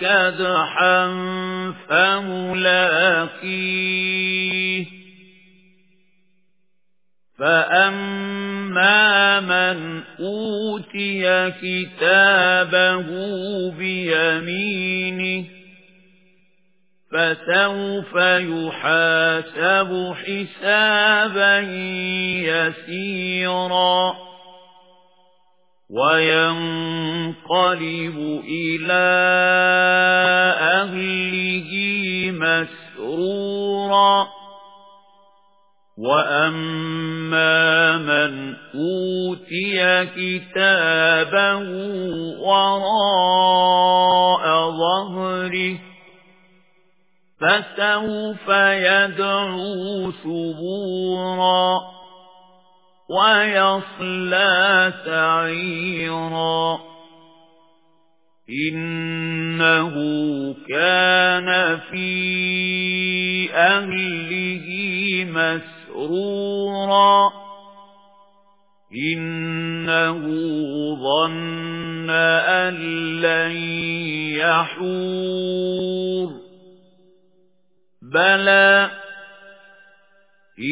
كَدْحًا فَمُلَاقِيهِ. فَأَمَّا مَنْ أُوتِيَ كِتَابَهُ بِيَمِينِهِ فَسَوْفَ يُحَاسَبُ حِسَابًا يَسِيرًا. وَيَنقَلِبُ إِلَى أَهْلِهِ مَسْرُورًا. وَأَمَّا مَنْ أُوتِيَ كِتَابَهُ وَرَاءَ ظَهْرِهِ فَسَوْفَ يَدْعُو ثُبُورًا. وَيَصْلَى سَعِيرًا. إِنَّهُ كَانَ فِي أَهْلِهِ مَسْرُورًا. إِنَّهُ ظَنَّ أَن لَّن يَحُورَ. بَلَى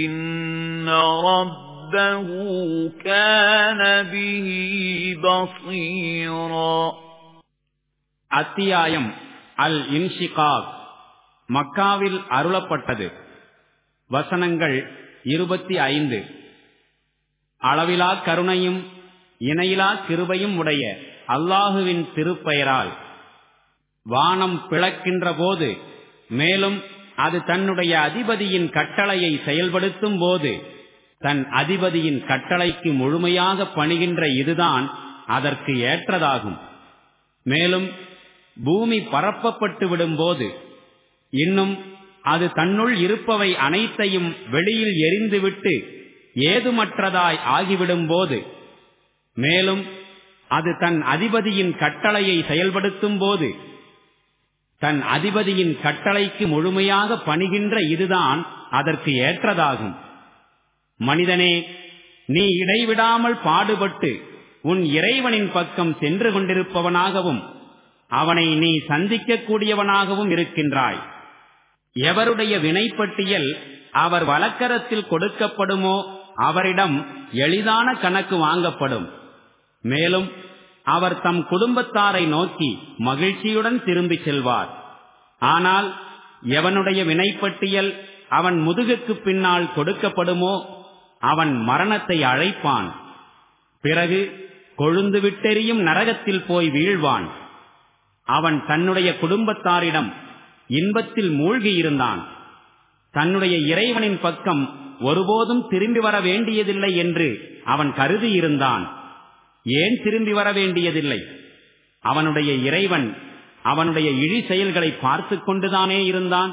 إِنَّ رَبَّهُ كَانَ بِهِ بَصِيرًا அத்தியாயம் அல் இன்ஷிகாக் மக்காவில் அருளப்பட்டது வசனங்கள் இருபத்தி ஐந்து அளவிலா கருணையும் இணையிலா கிருபையும் உடைய அல்லாஹுவின் திருப்பெயரால் வானம் பிளக்கின்ற போது மேலும் அது தன்னுடைய அதிபதியின் கட்டளையை செயல்படுத்தும் போது தன் அதிபதியின் கட்டளைக்கு முழுமையாக பணிகின்ற இதுதான் அதற்கு ஏற்றதாகும். மேலும் பூமி பரப்பப்பட்டு விடும்போது இன்னும் அது தன்னுள் இருப்பவை அனைத்தையும் வெளியில் எரிந்துவிட்டு ஏதுமற்றதாய் ஆகிவிடும் போது மேலும் அது தன் அதிபதியின் கட்டளையை செயல்படுத்தும் போது தன் அதிபதியின் கட்டளைக்கு முழுமையாக பணிகின்ற இதுதான் அதற்கு ஏற்றதாகும். மனிதனே நீ இடைவிடாமல் பாடுபட்டு உன் இறைவனின் பக்கம் சென்று கொண்டிருப்பவனாகவும் அவனை நீ சந்திக்கக்கூடியவனாகவும் இருக்கின்றாய். எவருடைய வினைப்பட்டியல் அவர் வழக்கரத்தில் கொடுக்கப்படுமோ அவரிடம் எளிதான கணக்கு வாங்கப்படும். மேலும் அவர் தம் குடும்பத்தாரை நோக்கி மகிழ்ச்சியுடன் திரும்பி செல்வார். ஆனால் எவனுடைய வினைப்பட்டியல் அவன் முதுகுக்கு பின்னால் கொடுக்கப்படுமோ அவன் மரணத்தை அழைப்பான். பிறகு கொழுந்து விட்டெறியும் நரகத்தில் போய் வீழ்வான். அவன் தன்னுடைய குடும்பத்தாரிடம் இன்பத்தில் மூழ்கியிருந்தான் தன்னுடைய இறைவனின் பக்கம் ஒருபோதும் திரும்பி வர வேண்டியதில்லை என்று அவன் கருதியிருந்தான் ஏன் திரும்பி வர வேண்டியதில்லை? அவனுடைய இறைவன் அவனுடைய இழி செயல்களை பார்த்து கொண்டுதானே இருந்தான்.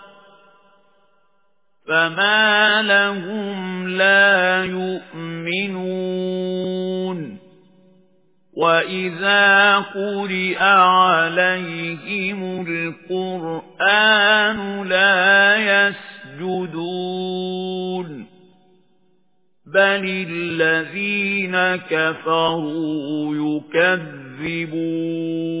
فَمَا لَهُمْ لَا يُؤْمِنُونَ وَإِذَا قُرِئَ عَلَيْهِمُ الْقُرْآنُ لَا يَسْجُدُونَ بل الذين كفروا يكذبون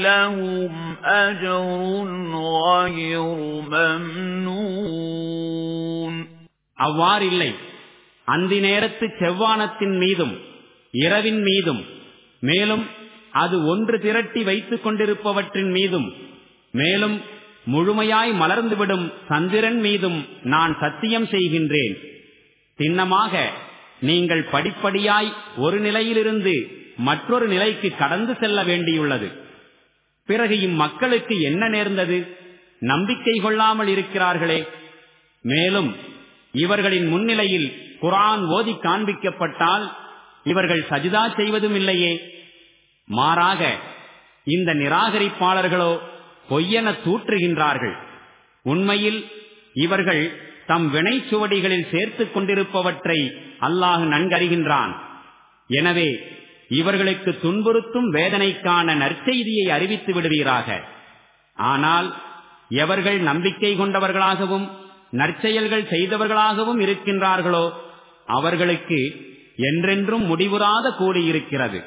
لهم أجر غير ممنون அவ்வாறில்லை அந்தி நேரத்து செவ்வானத்தின் மீதும் இரவின் மீதும் மேலும் அது ஒன்று திரட்டி வைத்துக் கொண்டிருப்பவற்றின் மீதும் மேலும் முழுமையாய் மலர்ந்துவிடும் சந்திரன் மீதும் நான் சத்தியம் செய்கின்றேன் சின்னமாக நீங்கள் படிப்படியாய் ஒரு நிலையிலிருந்து மற்றொரு நிலைக்கு கடந்து செல்ல வேண்டியுள்ளது. பிறகு இம்மக்களுக்கு என்ன நேர்ந்தது? நம்பிக்கை கொள்ளாமல் இருக்கிறார்களே. மேலும் இவர்களின் முன்னிலையில் குரான் ஓதி காண்பிக்கப்பட்டால் இவர்கள் சஜிதா செய்வதும் இல்லையே மாறாக இந்த நிராகரிப்பாளர்களோ பொய்யென தூற்றுகின்றார்கள். உண்மையில் இவர்கள் தம் வினைச்சுவடிகளில் சேர்த்துக் கொண்டிருப்பவற்றை அல்லாஹ் நன்கறிகின்றான். எனவே இவர்களுக்கு துன்புறுத்தும் வேதனைக்கான நற்செய்தியை அறிவித்து விடுவீராக. ஆனால் எவர்கள் நம்பிக்கை கொண்டவர்களாகவும் நற்செயல்கள் செய்தவர்களாகவும் இருக்கின்றார்களோ அவர்களுக்கு என்றென்றும் முடிவுறாத கூடியிருக்கிறது